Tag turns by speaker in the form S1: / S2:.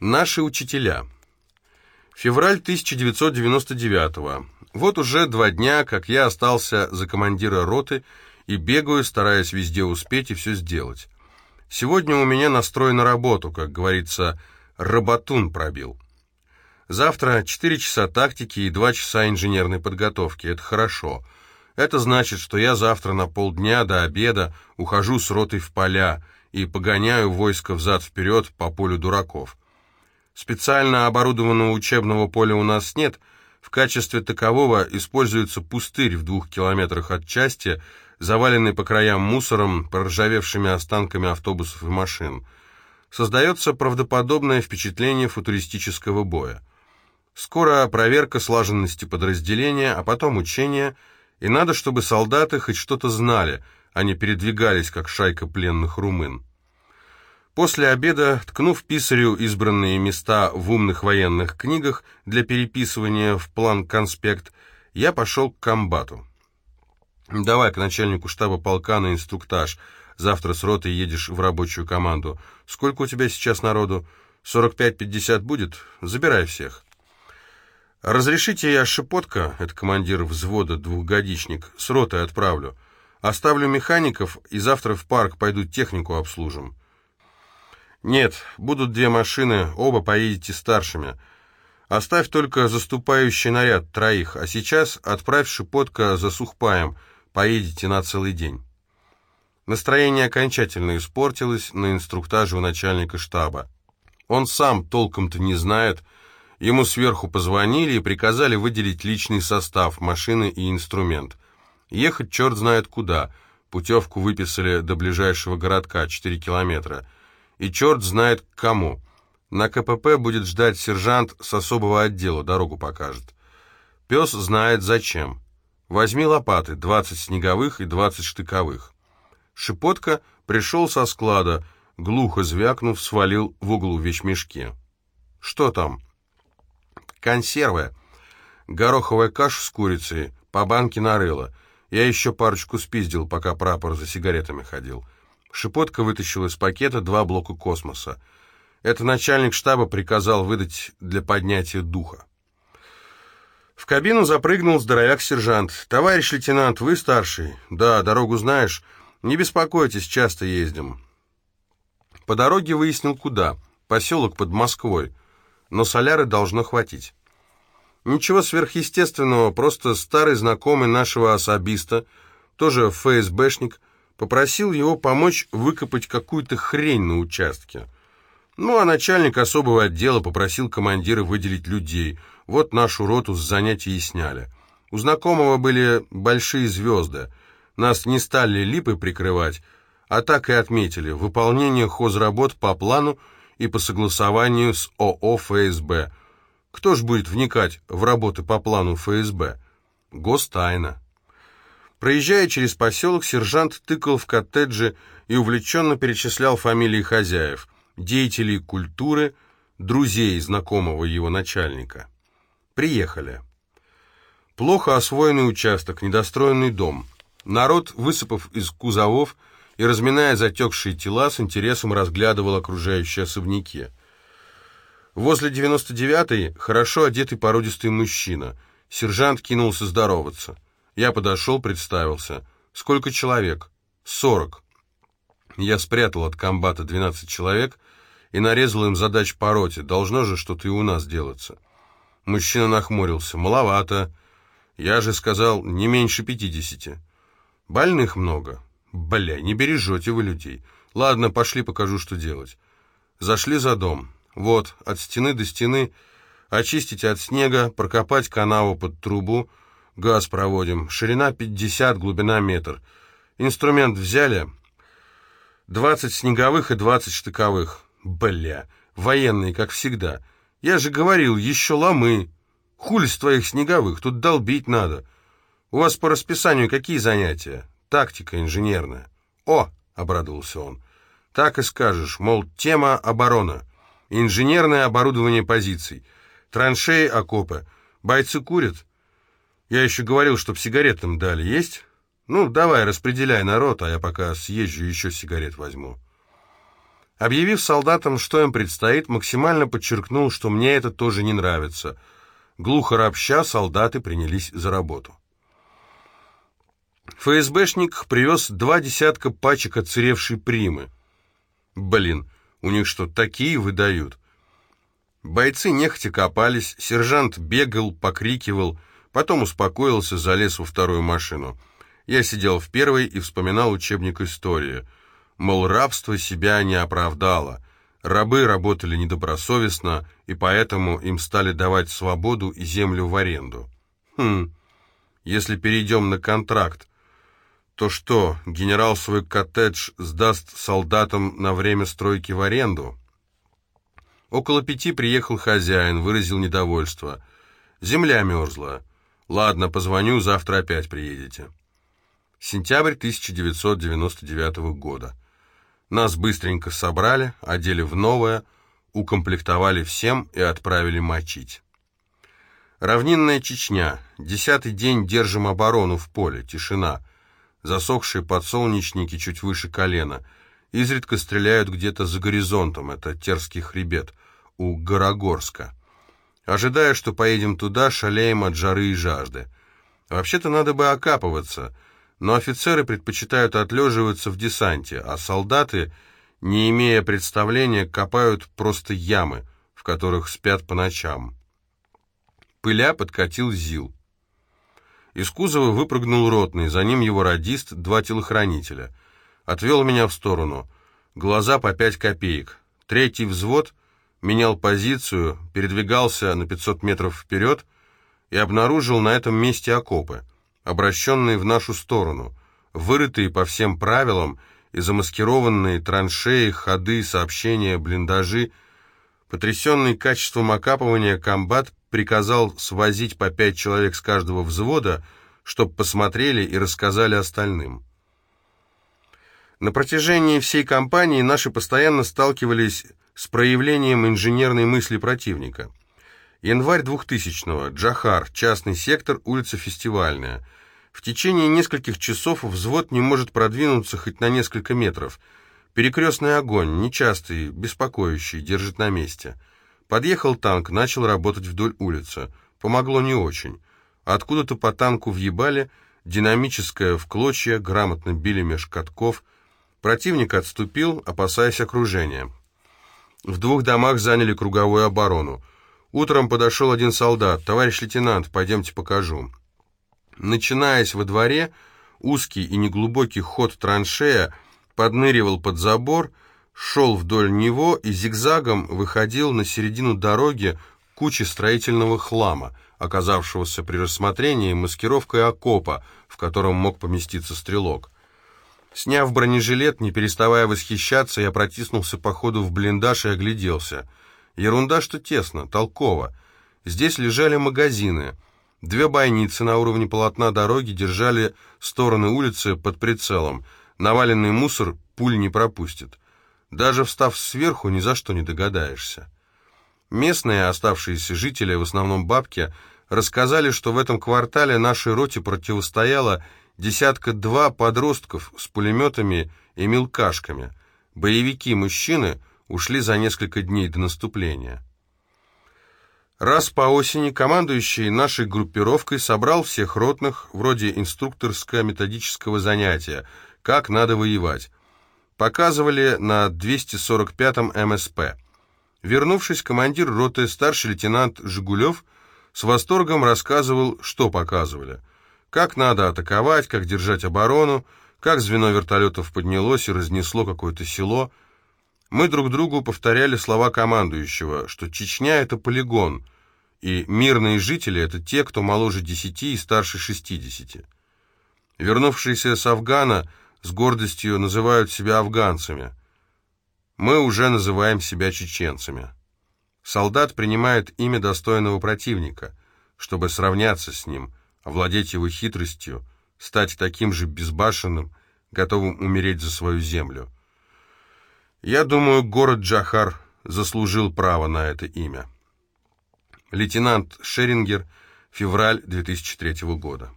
S1: Наши учителя. Февраль 1999 -го. Вот уже два дня, как я остался за командира роты и бегаю, стараясь везде успеть и все сделать. Сегодня у меня настрой на работу, как говорится, работун пробил. Завтра 4 часа тактики и 2 часа инженерной подготовки. Это хорошо. Это значит, что я завтра на полдня до обеда ухожу с ротой в поля и погоняю войско взад-вперед по полю дураков. Специально оборудованного учебного поля у нас нет. В качестве такового используется пустырь в двух километрах от части, заваленный по краям мусором, проржавевшими останками автобусов и машин. Создается правдоподобное впечатление футуристического боя. Скоро проверка слаженности подразделения, а потом учения, и надо, чтобы солдаты хоть что-то знали, а не передвигались, как шайка пленных румын. После обеда, ткнув писарю избранные места в умных военных книгах для переписывания в план-конспект, я пошел к комбату. «Давай к начальнику штаба полка на инструктаж. Завтра с ротой едешь в рабочую команду. Сколько у тебя сейчас народу? 45-50 будет? Забирай всех». «Разрешите я Шепотка, это командир взвода, двухгодичник, с ротой отправлю. Оставлю механиков и завтра в парк пойду технику обслужим». «Нет, будут две машины, оба поедете старшими. Оставь только заступающий наряд троих, а сейчас отправь Шипотка за Сухпаем, поедете на целый день». Настроение окончательно испортилось на инструктаже у начальника штаба. Он сам толком-то не знает, ему сверху позвонили и приказали выделить личный состав, машины и инструмент. Ехать черт знает куда, путевку выписали до ближайшего городка, 4 километра – и черт знает к кому. На КПП будет ждать сержант с особого отдела, дорогу покажет. Пес знает зачем. Возьми лопаты, 20 снеговых и 20 штыковых. Шипотка пришел со склада, глухо звякнув, свалил в углу вещмешке. Что там? Консервы. Гороховая каша с курицей, по банке нарыла. Я еще парочку спиздил, пока прапор за сигаретами ходил. Шипотка вытащил из пакета два блока космоса. Это начальник штаба приказал выдать для поднятия духа. В кабину запрыгнул здоровяк-сержант. «Товарищ лейтенант, вы старший?» «Да, дорогу знаешь. Не беспокойтесь, часто ездим». По дороге выяснил, куда. Поселок под Москвой. Но соляры должно хватить. Ничего сверхъестественного, просто старый знакомый нашего особиста, тоже ФСБшник, попросил его помочь выкопать какую-то хрень на участке. Ну, а начальник особого отдела попросил командира выделить людей. Вот нашу роту с занятий и сняли. У знакомого были большие звезды. Нас не стали липы прикрывать, а так и отметили выполнение хозработ по плану и по согласованию с ООО ФСБ. Кто ж будет вникать в работы по плану ФСБ? Гостайна. Проезжая через поселок, сержант тыкал в коттеджи и увлеченно перечислял фамилии хозяев, деятелей культуры, друзей знакомого его начальника. Приехали. Плохо освоенный участок, недостроенный дом. Народ, высыпав из кузовов и разминая затекшие тела, с интересом разглядывал окружающие особняки. Возле 99-й хорошо одетый породистый мужчина. Сержант кинулся здороваться. Я подошел, представился. «Сколько человек?» «Сорок». Я спрятал от комбата 12 человек и нарезал им задач по роте. Должно же что-то и у нас делаться. Мужчина нахмурился. «Маловато. Я же сказал, не меньше пятидесяти». «Больных много». «Бля, не бережете вы людей. Ладно, пошли, покажу, что делать». Зашли за дом. Вот, от стены до стены очистить от снега, прокопать канаву под трубу, Газ проводим. Ширина 50, глубина метр. Инструмент взяли. 20 снеговых и 20 штыковых. Бля, военные, как всегда. Я же говорил, еще ломы. Хули с твоих снеговых, тут долбить надо. У вас по расписанию какие занятия? Тактика инженерная. О, обрадовался он. Так и скажешь, мол, тема оборона. Инженерное оборудование позиций. Траншеи, окопы. Бойцы курят. Я еще говорил, чтоб сигаретам дали. Есть? Ну, давай, распределяй народ, а я пока съезжу еще сигарет возьму. Объявив солдатам, что им предстоит, максимально подчеркнул, что мне это тоже не нравится. Глухо ропща, солдаты принялись за работу. ФСБшник привез два десятка пачек отсыревшей примы. Блин, у них что, такие выдают? Бойцы нехотя копались, сержант бегал, покрикивал, потом успокоился, залез во вторую машину. Я сидел в первой и вспоминал учебник истории. Мол, рабство себя не оправдало. Рабы работали недобросовестно, и поэтому им стали давать свободу и землю в аренду. Хм, если перейдем на контракт, то что, генерал свой коттедж сдаст солдатам на время стройки в аренду? Около пяти приехал хозяин, выразил недовольство. Земля мерзла. Ладно, позвоню, завтра опять приедете. Сентябрь 1999 года. Нас быстренько собрали, одели в новое, укомплектовали всем и отправили мочить. Равнинная Чечня. Десятый день держим оборону в поле, тишина засохшие подсолнечники чуть выше колена. Изредка стреляют где-то за горизонтом, это Терский хребет, у Горогорска. Ожидая, что поедем туда, шалеем от жары и жажды. Вообще-то надо бы окапываться, но офицеры предпочитают отлеживаться в десанте, а солдаты, не имея представления, копают просто ямы, в которых спят по ночам. Пыля подкатил ЗИЛ. Из кузова выпрыгнул ротный, за ним его радист, два телохранителя. Отвел меня в сторону. Глаза по пять копеек. Третий взвод менял позицию, передвигался на 500 метров вперед и обнаружил на этом месте окопы, обращенные в нашу сторону, вырытые по всем правилам и замаскированные траншеи, ходы, сообщения, блиндажи. Потрясенный качеством окапывания комбат приказал свозить по пять человек с каждого взвода, чтобы посмотрели и рассказали остальным. На протяжении всей кампании наши постоянно сталкивались с проявлением инженерной мысли противника. Январь 2000-го, Джахар, частный сектор, улица Фестивальная. В течение нескольких часов взвод не может продвинуться хоть на несколько метров. Перекрестный огонь, нечастый, беспокоящий, держит на месте. Подъехал танк, начал работать вдоль улицы. Помогло не очень. Откуда-то по танку въебали, динамическое в клочья, грамотно били меж катков. Противник отступил, опасаясь окружения. В двух домах заняли круговую оборону. Утром подошел один солдат. «Товарищ лейтенант, пойдемте покажу». Начинаясь во дворе, узкий и неглубокий ход траншея подныривал под забор, шел вдоль него и зигзагом выходил на середину дороги кучи строительного хлама, оказавшегося при рассмотрении маскировкой окопа, в котором мог поместиться стрелок. Сняв бронежилет, не переставая восхищаться, я протиснулся по ходу в блиндаж и огляделся. Ерунда, что тесно, толково. Здесь лежали магазины. Две бойницы на уровне полотна дороги держали стороны улицы под прицелом. Наваленный мусор пуль не пропустит. Даже встав сверху, ни за что не догадаешься. Местные оставшиеся жители, в основном бабки, рассказали, что в этом квартале нашей роте противостояло десятка-два подростков с пулеметами и мелкашками. Боевики-мужчины ушли за несколько дней до наступления. Раз по осени командующий нашей группировкой собрал всех ротных, вроде инструкторско-методического занятия, как надо воевать показывали на 245-м МСП. Вернувшись, командир роты, старший лейтенант Жигулев, с восторгом рассказывал, что показывали. Как надо атаковать, как держать оборону, как звено вертолетов поднялось и разнесло какое-то село. Мы друг другу повторяли слова командующего, что Чечня — это полигон, и мирные жители — это те, кто моложе 10 и старше 60. Вернувшиеся с Афгана — с гордостью называют себя афганцами. Мы уже называем себя чеченцами. Солдат принимает имя достойного противника, чтобы сравняться с ним, овладеть его хитростью, стать таким же безбашенным, готовым умереть за свою землю. Я думаю, город Джахар заслужил право на это имя. Лейтенант Шерингер, февраль 2003 года.